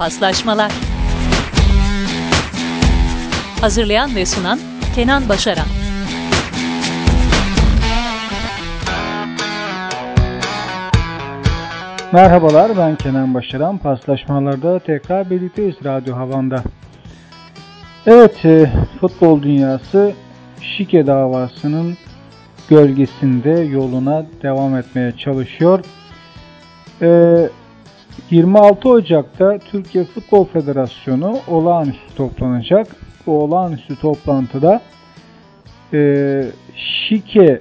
Paslaşmalar Hazırlayan ve sunan Kenan Başaran Merhabalar ben Kenan Başaran. Paslaşmalarda tekrar birlikteyiz Radyo Havan'da. Evet e, futbol dünyası şike davasının gölgesinde yoluna devam etmeye çalışıyor. E, 26 Ocak'ta Türkiye Futbol Federasyonu olağanüstü toplanacak. Bu olağanüstü toplantıda e, şike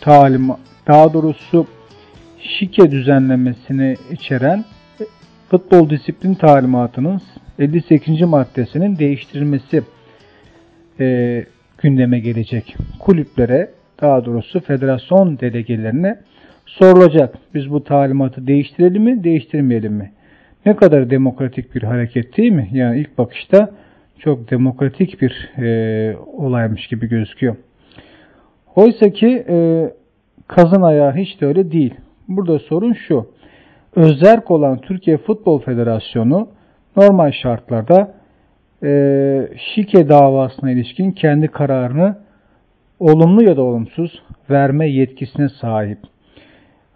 talim, daha doğrusu şike düzenlemesini içeren futbol disiplin talimatının 58. maddesinin değiştirilmesi e, gündeme gelecek. Kulüplere daha doğrusu federasyon delegelerine sorulacak. Biz bu talimatı değiştirelim mi, değiştirmeyelim mi? Ne kadar demokratik bir hareket değil mi? Yani ilk bakışta çok demokratik bir e, olaymış gibi gözüküyor. Oysa ki e, kazın ayağı hiç de öyle değil. Burada sorun şu. Özerk olan Türkiye Futbol Federasyonu normal şartlarda e, şike davasına ilişkin kendi kararını olumlu ya da olumsuz verme yetkisine sahip.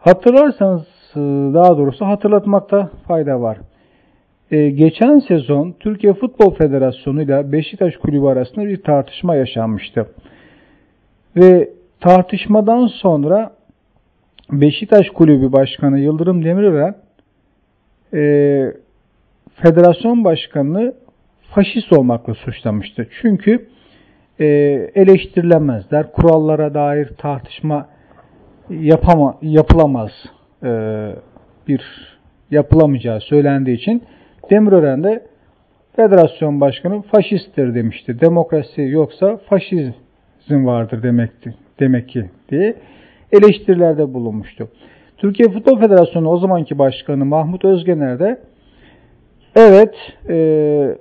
Hatırlarsanız e, daha doğrusu hatırlatmakta fayda var. Ee, geçen sezon Türkiye Futbol Federasyonu ile Beşiktaş Kulübü arasında bir tartışma yaşanmıştı. Ve tartışmadan sonra Beşiktaş Kulübü Başkanı Yıldırım Demirören e, federasyon başkanını faşist olmakla suçlamıştı. Çünkü e, eleştirilemezler. Kurallara dair tartışma yapama, yapılamaz e, bir yapılamayacağı söylendiği için Demirören de federasyon başkanı faşisttir demişti. Demokrasi yoksa faşizm vardır demekti, demek ki diye eleştirilerde bulunmuştu. Türkiye Futbol Federasyonu o zamanki başkanı Mahmut Özgener de evet e,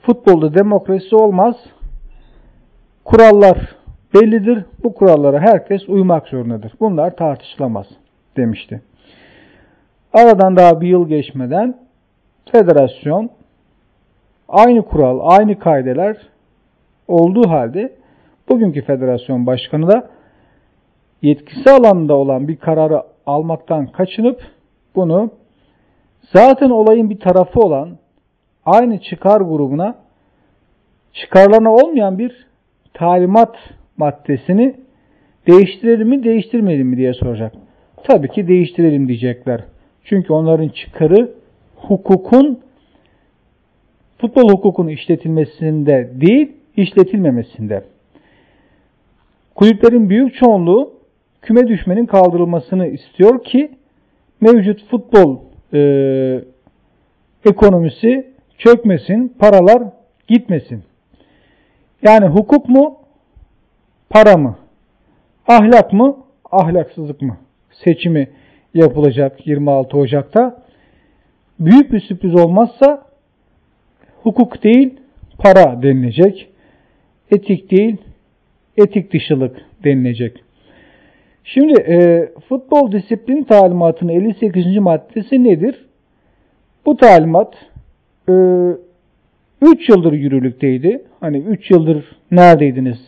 futbolda demokrasi olmaz, kurallar bellidir, bu kurallara herkes uymak zorundadır. Bunlar tartışılamaz demişti. Aradan daha bir yıl geçmeden federasyon aynı kural, aynı kaideler olduğu halde bugünkü federasyon başkanı da yetkisi alanında olan bir kararı almaktan kaçınıp bunu zaten olayın bir tarafı olan aynı çıkar grubuna çıkarlarına olmayan bir talimat maddesini değiştirelim mi değiştirmeyelim mi diye soracak. Tabii ki değiştirelim diyecekler. Çünkü onların çıkarı hukukun futbol hukukunu işletilmesinde değil, işletilmemesinde. Kulüplerin büyük çoğunluğu küme düşmenin kaldırılmasını istiyor ki mevcut futbol e, ekonomisi çökmesin, paralar gitmesin. Yani hukuk mu, para mı? Ahlak mı, ahlaksızlık mı? Seçimi yapılacak 26 Ocak'ta. Büyük bir sürpriz olmazsa hukuk değil, para denilecek. Etik değil, etik dışılık denilecek. Şimdi e, futbol disiplin talimatının 58. maddesi nedir? Bu talimat e, 3 yıldır yürürlükteydi. Hani 3 yıldır neredeydiniz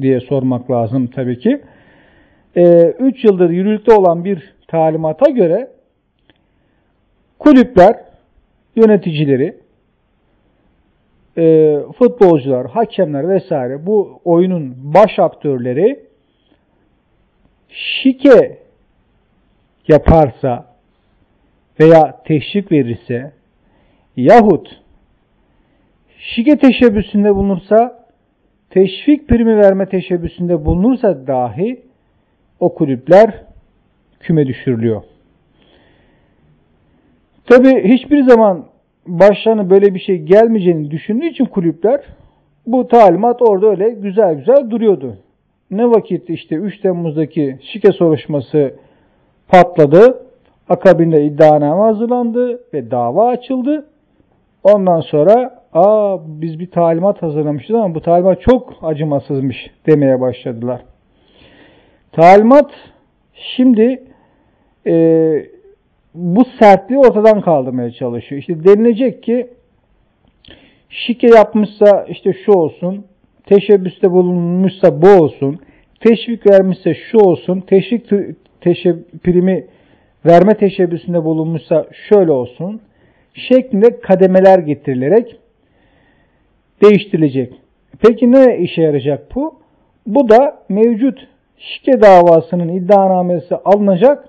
diye sormak lazım tabii ki. 3 e, yıldır yürürlükte olan bir talimata göre kulüpler, yöneticileri, e, futbolcular, hakemler vesaire bu oyunun baş aktörleri şike yaparsa veya teşvik verirse yahut şike teşebbüsünde bulunursa teşvik primi verme teşebbüsünde bulunursa dahi o kulüpler küme düşürülüyor. Tabi hiçbir zaman başlarına böyle bir şey gelmeyeceğini düşündüğü için kulüpler bu talimat orada öyle güzel güzel duruyordu. Ne vakit işte 3 Temmuz'daki şike soruşması patladı. Akabinde iddianame hazırlandı ve dava açıldı. Ondan sonra aa biz bir talimat hazırlamışız ama bu talimat çok acımasızmış demeye başladılar. Talimat şimdi e, bu sertliği ortadan kaldırmaya çalışıyor. İşte denilecek ki şike yapmışsa işte şu olsun, teşebbüste bulunmuşsa bu olsun, teşvik vermişse şu olsun, teşvik teşeb primi verme teşebbüsünde bulunmuşsa şöyle olsun şeklinde kademeler getirilerek değiştirilecek. Peki ne işe yarayacak bu? Bu da mevcut şike davasının iddianamesi alınacak.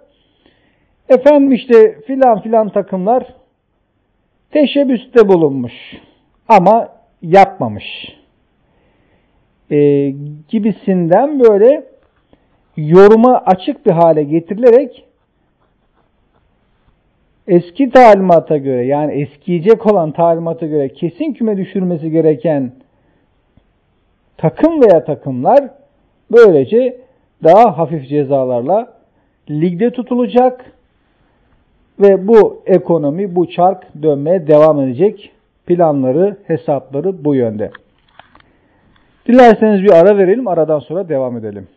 Efendim işte filan filan takımlar teşebbüste bulunmuş ama yapmamış e, gibisinden böyle yoruma açık bir hale getirilerek eski talimata göre yani eskiyecek olan talimata göre kesin küme düşürmesi gereken takım veya takımlar böylece daha hafif cezalarla ligde tutulacak ve bu ekonomi, bu çark dönmeye devam edecek. Planları, hesapları bu yönde. Dilerseniz bir ara verelim, aradan sonra devam edelim.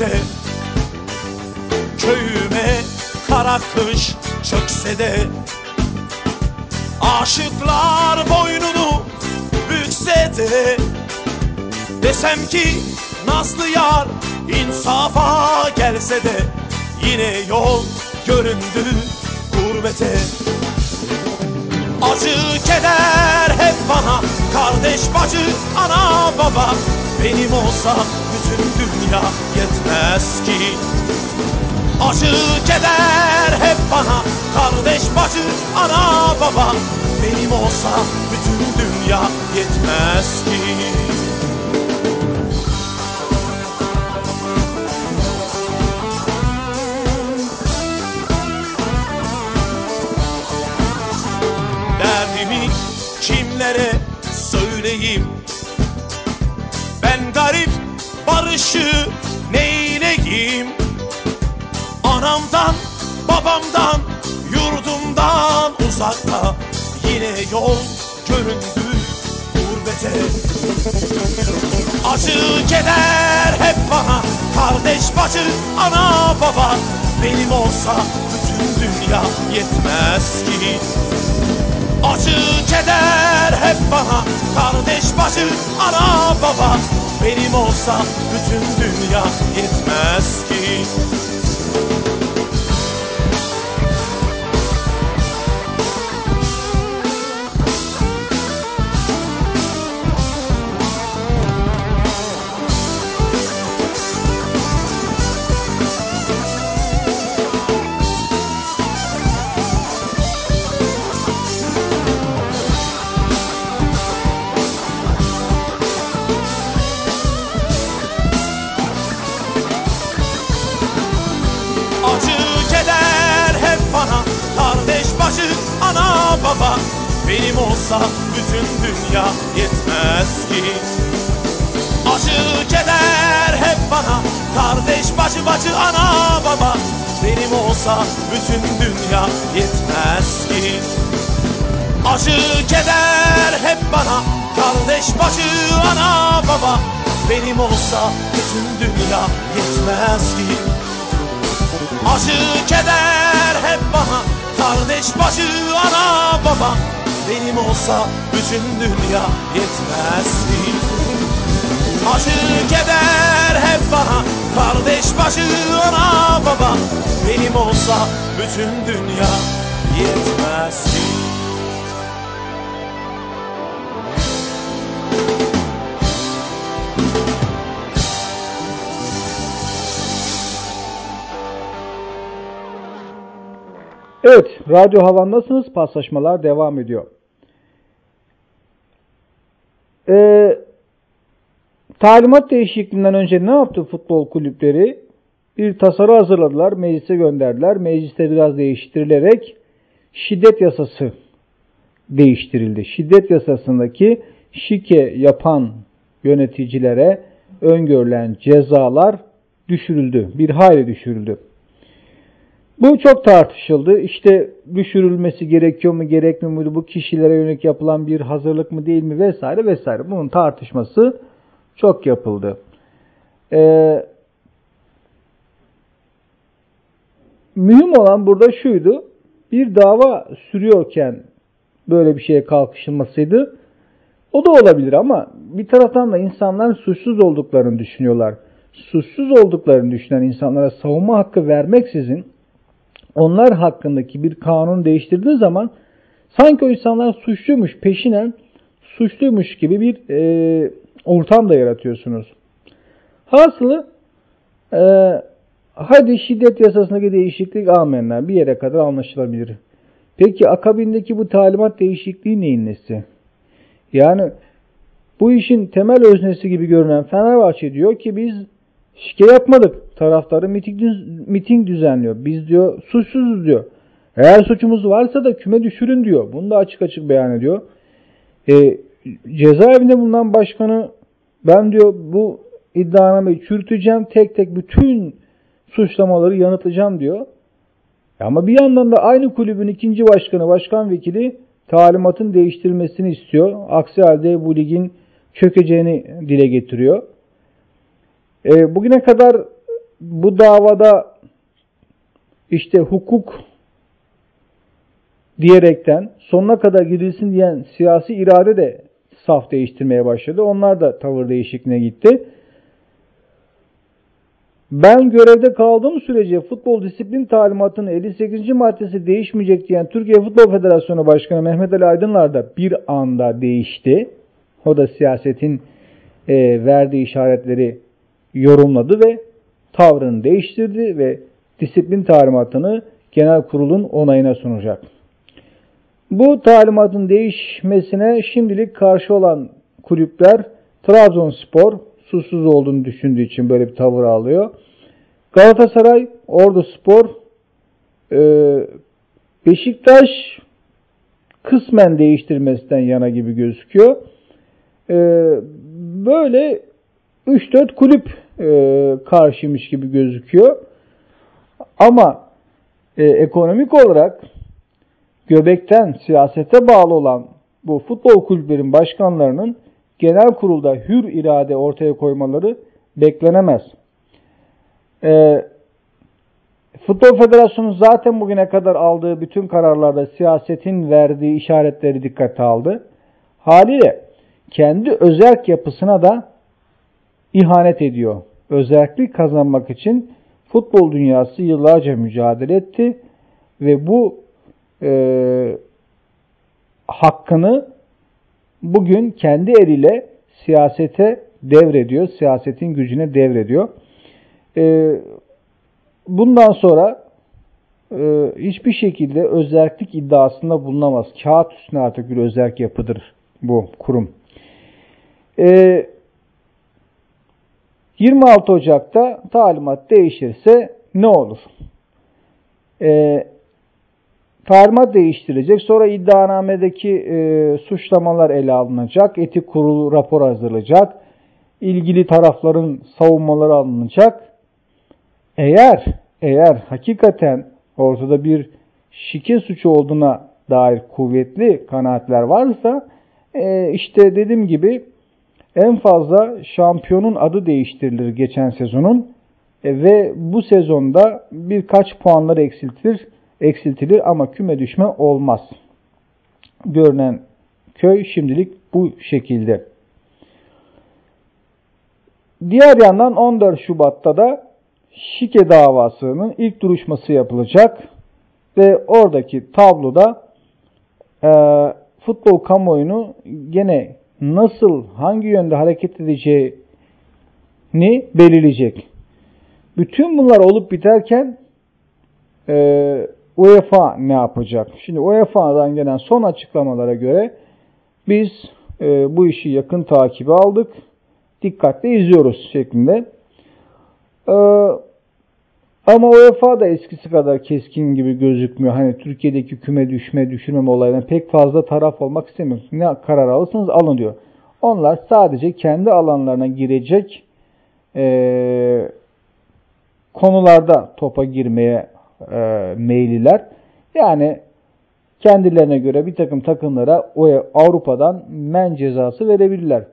Gurbete Köyüme kara kış çökse de Aşıklar boynunu bükse de Desem ki Nazlı yar insafa gelse de Yine yol göründü gurbete. Acı keder hep bana Kardeş bacı ana baba Benim olsa bütün dünya yetmez ki. Acı keder hep bana. Kardeş bacı ana baba. Benim olsa bütün dünya yetmez ki. Kimlere söyleyeyim? Ben garip barışı neyleyeyim Anamdan babamdan yurdumdan uzakta Yine yol göründü gurbete. Acı keder hep bana Kardeş bacı ana baba. Benim olsa bütün dünya yetmez ki. Acı keder hep bana Kardeş bacı ana baba Benim olsa bütün dünya yetmez ki baba Benim olsa bütün dünya yetmez ki? Acı keder hep bana Kardeş bacı bacı ana baba. Benim olsa bütün dünya yetmez ki? Acı keder hep bana Kardeş bacı ana baba. Benim olsa bütün dünya yetmez ki? Acı keder hep bana Kardeş başı ana baba. Benim olsa bütün dünya yetmezdi Acı keder hep bana. Kardeş başı ana baba. Benim olsa bütün dünya yetmezdi Evet, Radyo Havan'dasınız. Paslaşmalar devam ediyor. Ee, talimat değişikliğinden önce ne yaptı futbol kulüpleri? Bir tasarı hazırladılar, meclise gönderdiler. Mecliste biraz değiştirilerek şiddet yasası değiştirildi. Şiddet yasasındaki şike yapan yöneticilere öngörülen cezalar düşürüldü. Bir hayli düşürüldü. Bu çok tartışıldı. İşte düşürülmesi gerekiyor mu gerekmiyor muydu? Bu kişilere yönelik yapılan bir hazırlık mı değil mi vesaire vesaire. Bunun tartışması çok yapıldı. Ee, mühim olan burada şuydu. Bir dava sürüyorken böyle bir şeye kalkışılmasıydı. O da olabilir ama bir taraftan da insanlar suçsuz olduklarını düşünüyorlar. Suçsuz olduklarını düşünen insanlara savunma hakkı vermeksizin onlar hakkındaki bir kanun değiştirdiği zaman sanki o insanlar suçluymuş, peşinen suçluymuş gibi bir e, ortam da yaratıyorsunuz. Hasılı e, hadi şiddet yasasındaki değişiklik amenna bir yere kadar anlaşılabilir. Peki akabindeki bu talimat değişikliği neyin nesi? Yani bu işin temel öznesi gibi görünen Fenerbahçe diyor ki biz şike yapmadık. Taraftarı miting, miting düzenliyor. Biz diyor suçsuzuz diyor. Eğer suçumuz varsa da küme düşürün diyor. Bunu da açık açık beyan ediyor. E, cezaevinde bulunan başkanı ben diyor bu iddianameyi çürüteceğim. Tek tek bütün suçlamaları yanıtlayacağım diyor. Ama bir yandan da aynı kulübün ikinci başkanı, başkan vekili talimatın değiştirilmesini istiyor. Aksi halde bu ligin çökeceğini dile getiriyor. E, bugüne kadar bu davada işte hukuk diyerekten sonuna kadar gidilsin diyen siyasi irade de saf değiştirmeye başladı. Onlar da tavır değişikliğine gitti. Ben görevde kaldığım sürece futbol disiplin talimatının 58. maddesi değişmeyecek diyen Türkiye Futbol Federasyonu Başkanı Mehmet Ali Aydınlar da bir anda değişti. O da siyasetin e, verdiği işaretleri yorumladı ve tavrını değiştirdi ve disiplin talimatını genel kurulun onayına sunacak. Bu talimatın değişmesine şimdilik karşı olan kulüpler Trabzonspor susuz olduğunu düşündüğü için böyle bir tavır alıyor. Galatasaray, Ordu Spor, e, Beşiktaş kısmen değiştirmesinden yana gibi gözüküyor. E, böyle 3-4 kulüp e, karşıymış gibi gözüküyor. Ama e, ekonomik olarak göbekten siyasete bağlı olan bu futbol kulüplerin başkanlarının genel kurulda hür irade ortaya koymaları beklenemez. E, Futbol Federasyonu zaten bugüne kadar aldığı bütün kararlarda siyasetin verdiği işaretleri dikkate aldı. Haliyle kendi özerk yapısına da ihanet ediyor. Özellik kazanmak için futbol dünyası yıllarca mücadele etti ve bu e, hakkını bugün kendi eliyle siyasete devrediyor, siyasetin gücüne devrediyor. E, bundan sonra e, hiçbir şekilde özellik iddiasında bulunamaz. Kağıt üstüne artık bir özellik yapıdır bu kurum. E, 26 Ocak'ta talimat değişirse ne olur? E, talimat değiştirecek. Sonra iddianamedeki e, suçlamalar ele alınacak. Etik kurulu rapor hazırlayacak. İlgili tarafların savunmaları alınacak. Eğer eğer hakikaten ortada bir şike suçu olduğuna dair kuvvetli kanaatler varsa e, işte dediğim gibi en fazla şampiyonun adı değiştirilir geçen sezonun e, ve bu sezonda birkaç puanlar eksiltilir, eksiltilir ama küme düşme olmaz. Görünen köy şimdilik bu şekilde. Diğer yandan 14 Şubat'ta da şike davasının ilk duruşması yapılacak ve oradaki tabloda e, futbol kamuoyunu gene nasıl, hangi yönde hareket edeceğini belirleyecek. Bütün bunlar olup biterken e, UEFA ne yapacak? Şimdi UEFA'dan gelen son açıklamalara göre biz e, bu işi yakın takibi aldık. Dikkatle izliyoruz şeklinde. E, ama UEFA da eskisi kadar keskin gibi gözükmüyor. Hani Türkiye'deki küme düşme, düşürmeme olaylarına pek fazla taraf olmak istemiyor. Ne karar alırsanız alın diyor. Onlar sadece kendi alanlarına girecek e, konularda topa girmeye e, meyliler. Yani kendilerine göre bir takım takımlara o Avrupa'dan men cezası verebilirler.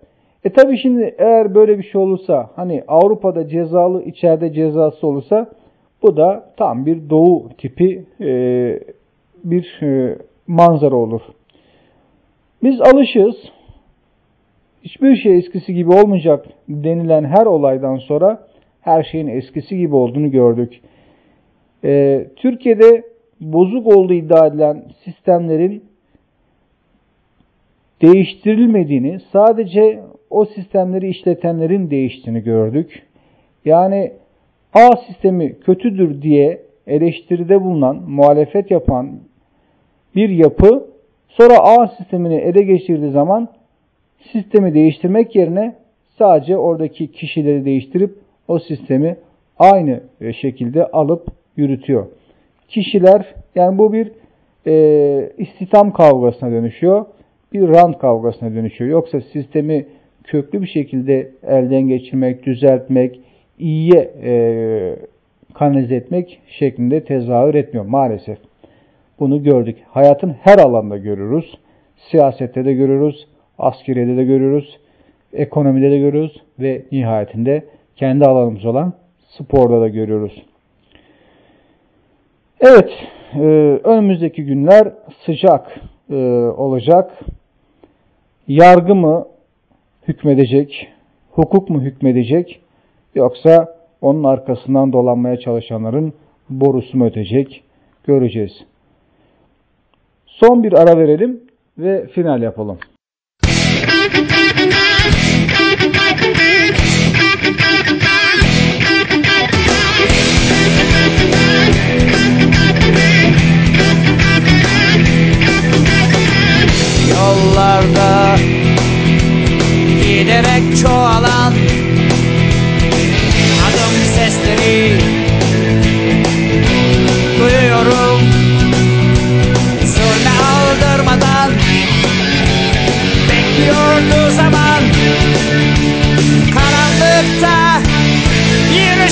E tabi şimdi eğer böyle bir şey olursa hani Avrupa'da cezalı içeride cezası olursa bu da tam bir doğu tipi e, bir e, manzara olur. Biz alışığız. Hiçbir şey eskisi gibi olmayacak denilen her olaydan sonra her şeyin eskisi gibi olduğunu gördük. E, Türkiye'de bozuk olduğu iddia edilen sistemlerin değiştirilmediğini, sadece o sistemleri işletenlerin değiştiğini gördük. Yani A sistemi kötüdür diye eleştiride bulunan, muhalefet yapan bir yapı sonra A sistemini ele geçirdiği zaman sistemi değiştirmek yerine sadece oradaki kişileri değiştirip o sistemi aynı şekilde alıp yürütüyor. Kişiler yani bu bir e, istihdam kavgasına dönüşüyor. Bir rant kavgasına dönüşüyor. Yoksa sistemi köklü bir şekilde elden geçirmek, düzeltmek, iyiye e, kanalize etmek şeklinde tezahür etmiyor maalesef. Bunu gördük. Hayatın her alanda görürüz. Siyasette de görürüz, askeriyede de görürüz, ekonomide de görürüz ve nihayetinde kendi alanımız olan sporda da görüyoruz. Evet, e, önümüzdeki günler sıcak e, olacak. Yargı mı hükmedecek, hukuk mu hükmedecek yoksa onun arkasından dolanmaya çalışanların borusu mu ötecek göreceğiz. Son bir ara verelim ve final yapalım. Yollarda giderek çoğalan sesleri duyuyorum. Zulme aldırmadan bekliyordu zaman. Karanlıkta bir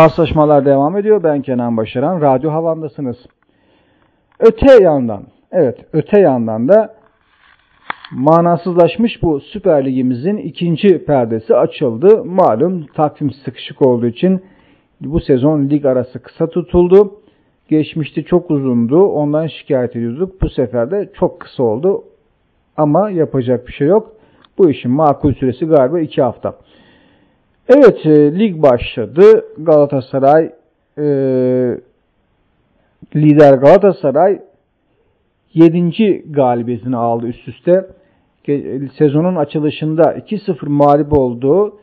Paslaşmalar devam ediyor. Ben Kenan Başaran. Radyo Havan'dasınız. Öte yandan, evet öte yandan da manasızlaşmış bu Süper Ligimizin ikinci perdesi açıldı. Malum takvim sıkışık olduğu için bu sezon lig arası kısa tutuldu. Geçmişte çok uzundu. Ondan şikayet ediyorduk. Bu sefer de çok kısa oldu. Ama yapacak bir şey yok. Bu işin makul süresi galiba iki hafta. Evet e, lig başladı. Galatasaray e, lider Galatasaray 7. galibiyetini aldı üst üste. Sezonun açılışında 2-0 mağlup olduğu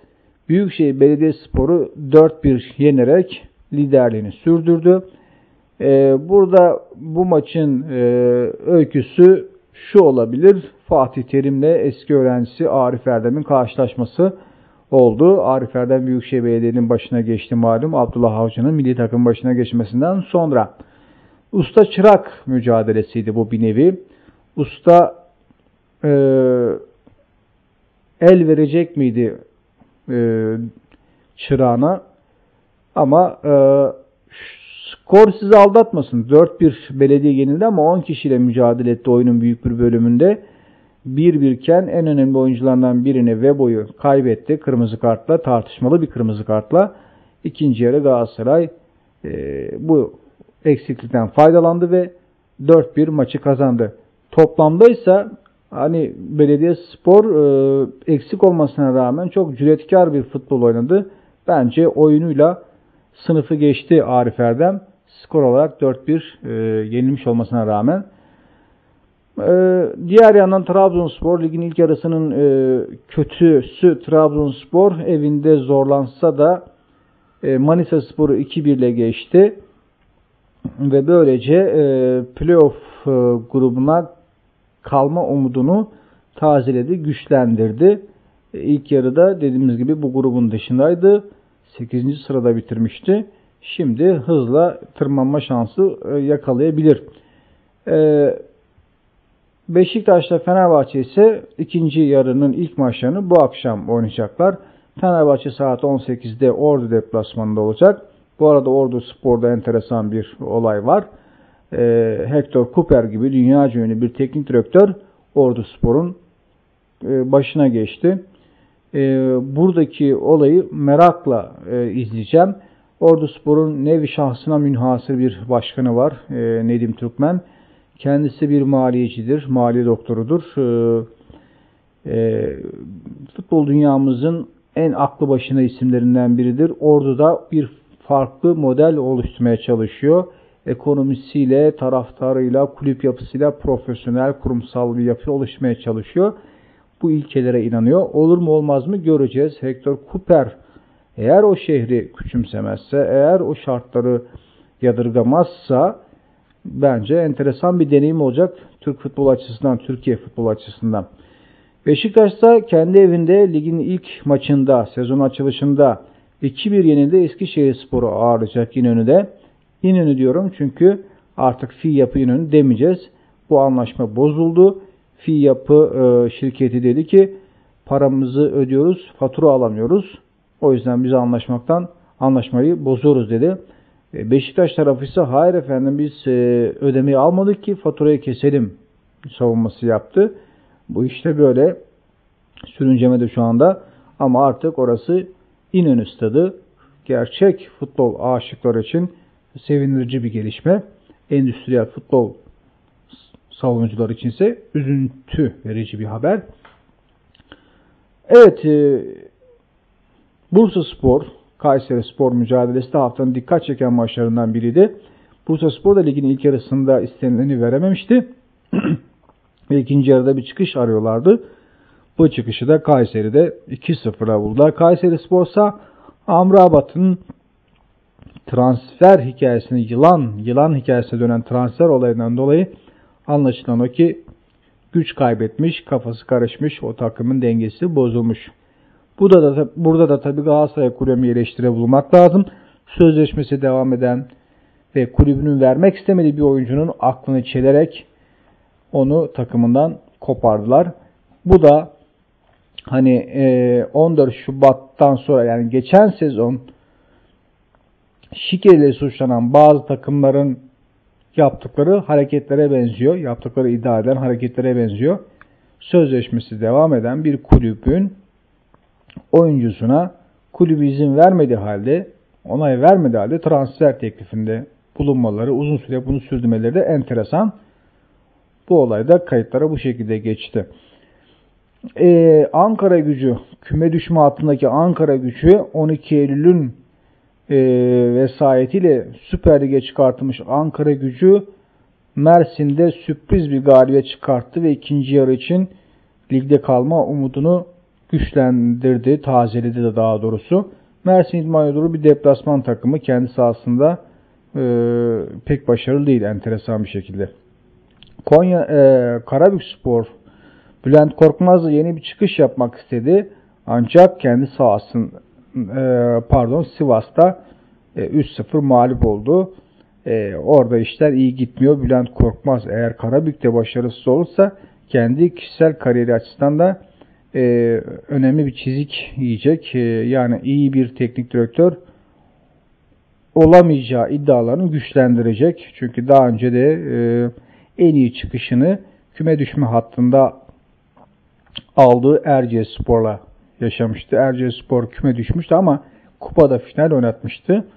Büyükşehir Belediyespor'u 4-1 yenerek liderliğini sürdürdü. Ee, burada bu maçın e, öyküsü şu olabilir. Fatih Terim'le eski öğrencisi Arif Erdem'in karşılaşması oldu. Arif Erdem Büyükşehir Belediye'nin başına geçti malum. Abdullah Avcı'nın milli takım başına geçmesinden sonra. Usta çırak mücadelesiydi bu bir nevi. Usta e, el verecek miydi e, çırağına? Ama e, skor sizi aldatmasın. 4-1 belediye yenildi ama 10 kişiyle mücadele etti oyunun büyük bir bölümünde. 1-1 iken en önemli oyuncularından birini Webo'yu kaybetti. Kırmızı kartla, tartışmalı bir kırmızı kartla. İkinci yarı Galatasaray e, bu eksiklikten faydalandı ve 4-1 maçı kazandı. Toplamda ise hani Belediye Spor e, eksik olmasına rağmen çok cüretkar bir futbol oynadı. Bence oyunuyla sınıfı geçti Arif Erdem. Skor olarak 4-1 e, yenilmiş olmasına rağmen. E, diğer yandan Trabzonspor ligin ilk yarısının e, kötüsü Trabzonspor evinde zorlansa da e, Manisa Spor'u 2-1 ile geçti ve böylece e, playoff e, grubuna kalma umudunu tazeledi, güçlendirdi. E, ilk yarıda dediğimiz gibi bu grubun dışındaydı. 8. sırada bitirmişti. Şimdi hızla tırmanma şansı e, yakalayabilir. E, Beşiktaş'la Fenerbahçe ise ikinci yarının ilk maçlarını bu akşam oynayacaklar. Fenerbahçe saat 18'de Ordu deplasmanında olacak. Bu arada Ordu Spor'da enteresan bir olay var. E, Hector Cooper gibi dünya ünlü bir teknik direktör Ordu Spor'un e, başına geçti. E, buradaki olayı merakla e, izleyeceğim. Ordu Spor'un nevi şahsına münhasır bir başkanı var. E, Nedim Türkmen. Kendisi bir maliyecidir, mali doktorudur. E, e, futbol dünyamızın en aklı başına isimlerinden biridir. Ordu'da bir farklı model oluşturmaya çalışıyor. Ekonomisiyle, taraftarıyla, kulüp yapısıyla profesyonel, kurumsal bir yapı oluşturmaya çalışıyor. Bu ilkelere inanıyor. Olur mu olmaz mı göreceğiz. Hector Cooper eğer o şehri küçümsemezse, eğer o şartları yadırgamazsa bence enteresan bir deneyim olacak Türk futbol açısından, Türkiye futbol açısından. Beşiktaş ise kendi evinde ligin ilk maçında, sezon açılışında 2-1 yenildi Eskişehir Sporu ağırlayacak İnönü'de. İnönü diyorum çünkü artık fi yapı İnönü demeyeceğiz. Bu anlaşma bozuldu. Fi yapı e, şirketi dedi ki paramızı ödüyoruz, fatura alamıyoruz. O yüzden biz anlaşmaktan anlaşmayı bozuyoruz dedi. E, Beşiktaş tarafı ise hayır efendim biz e, ödemeyi almadık ki faturayı keselim savunması yaptı. Bu işte böyle sürüncemede şu anda ama artık orası İnönü Stadı gerçek futbol aşıkları için sevindirici bir gelişme. Endüstriyel futbol savunucular için ise üzüntü verici bir haber. Evet, e, Bursa Spor, Kayseri Spor mücadelesi de haftanın dikkat çeken maçlarından biriydi. Bursa Spor da ligin ilk yarısında istenileni verememişti. Ve ikinci yarıda bir çıkış arıyorlardı. Bu çıkışı da Kayseri'de 2-0'a buldular. Kayseri Sporsa Amrabat'ın transfer hikayesini yılan yılan hikayesine dönen transfer olayından dolayı anlaşılan o ki güç kaybetmiş, kafası karışmış, o takımın dengesi bozulmuş. Bu da, da burada da tabii Galatasaray kulübü eleştiri bulmak lazım. Sözleşmesi devam eden ve kulübünün vermek istemediği bir oyuncunun aklını çelerek onu takımından kopardılar. Bu da hani 14 Şubat'tan sonra yani geçen sezon şike ile suçlanan bazı takımların yaptıkları hareketlere benziyor. Yaptıkları iddia eden hareketlere benziyor. Sözleşmesi devam eden bir kulübün oyuncusuna kulübü izin vermediği halde, onay vermediği halde transfer teklifinde bulunmaları, uzun süre bunu sürdürmeleri de enteresan. Bu olayda kayıtlara bu şekilde geçti. Ee, Ankara gücü, küme düşme hattındaki Ankara gücü 12 Eylül'ün e, vesayetiyle Süper Lig'e çıkartılmış Ankara gücü Mersin'de sürpriz bir galibiyet çıkarttı ve ikinci yarı için ligde kalma umudunu güçlendirdi, tazeledi de daha doğrusu. Mersin İdman Yurdu bir deplasman takımı kendi sahasında e, pek başarılı değil enteresan bir şekilde. Konya e, Karabük Spor Bülent Korkmaz yeni bir çıkış yapmak istedi. Ancak kendi sahasın e, pardon Sivas'ta e, 3-0 mağlup oldu. E, orada işler iyi gitmiyor. Bülent Korkmaz eğer Karabük'te başarısız olursa kendi kişisel kariyeri açısından da e, önemli bir çizik yiyecek. E, yani iyi bir teknik direktör olamayacağı iddialarını güçlendirecek. Çünkü daha önce de e, en iyi çıkışını küme düşme hattında aldığı Erciyes Spor'la yaşamıştı. Erciyes Spor küme düşmüştü ama kupada final oynatmıştı.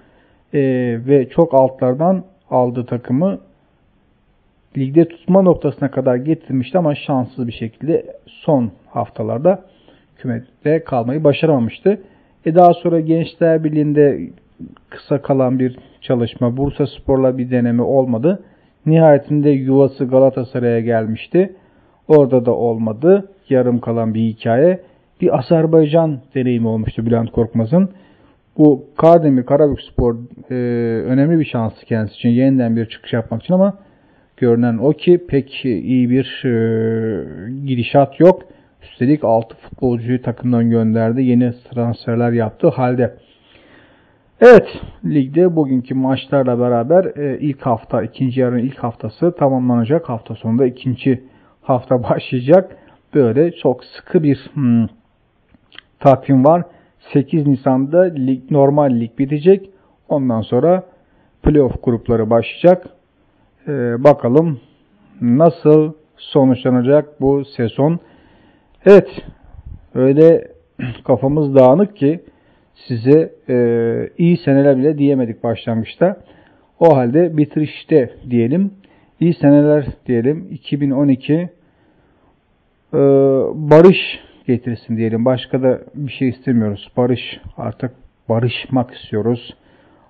E, ve çok altlardan aldığı takımı ligde tutma noktasına kadar getirmişti ama şanssız bir şekilde son haftalarda kümede kalmayı başaramamıştı. E daha sonra Gençler Birliği'nde kısa kalan bir çalışma, Bursa Spor'la bir deneme olmadı. Nihayetinde yuvası Galatasaray'a gelmişti. Orada da olmadı. Yarım kalan bir hikaye. Bir Azerbaycan deneyimi olmuştu Bülent Korkmaz'ın. Bu Kardemir Karabük Spor e, önemli bir şansı kendisi için yeniden bir çıkış yapmak için ama görünen o ki pek iyi bir e, gidişat yok. Üstelik 6 futbolcuyu takımdan gönderdi. Yeni transferler yaptı halde. Evet, ligde bugünkü maçlarla beraber e, ilk hafta, ikinci yarın ilk haftası tamamlanacak. Hafta sonunda ikinci hafta başlayacak. Böyle çok sıkı bir hmm, takvim var. 8 Nisan'da lig, normal lig bitecek. Ondan sonra playoff grupları başlayacak. Ee, bakalım nasıl sonuçlanacak bu sezon. Evet öyle kafamız dağınık ki size e, iyi seneler bile diyemedik başlangıçta. O halde bitirişte diyelim. İyi seneler diyelim. 2012 e, barış getirsin diyelim. Başka da bir şey istemiyoruz. Barış artık barışmak istiyoruz.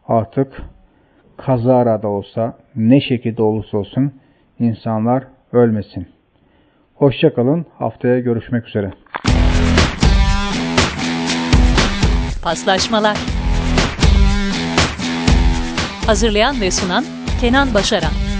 Artık kazara da olsa ne şekilde olursa olsun insanlar ölmesin. Hoşçakalın. Haftaya görüşmek üzere. Paslaşmalar Hazırlayan ve sunan Kenan Başaran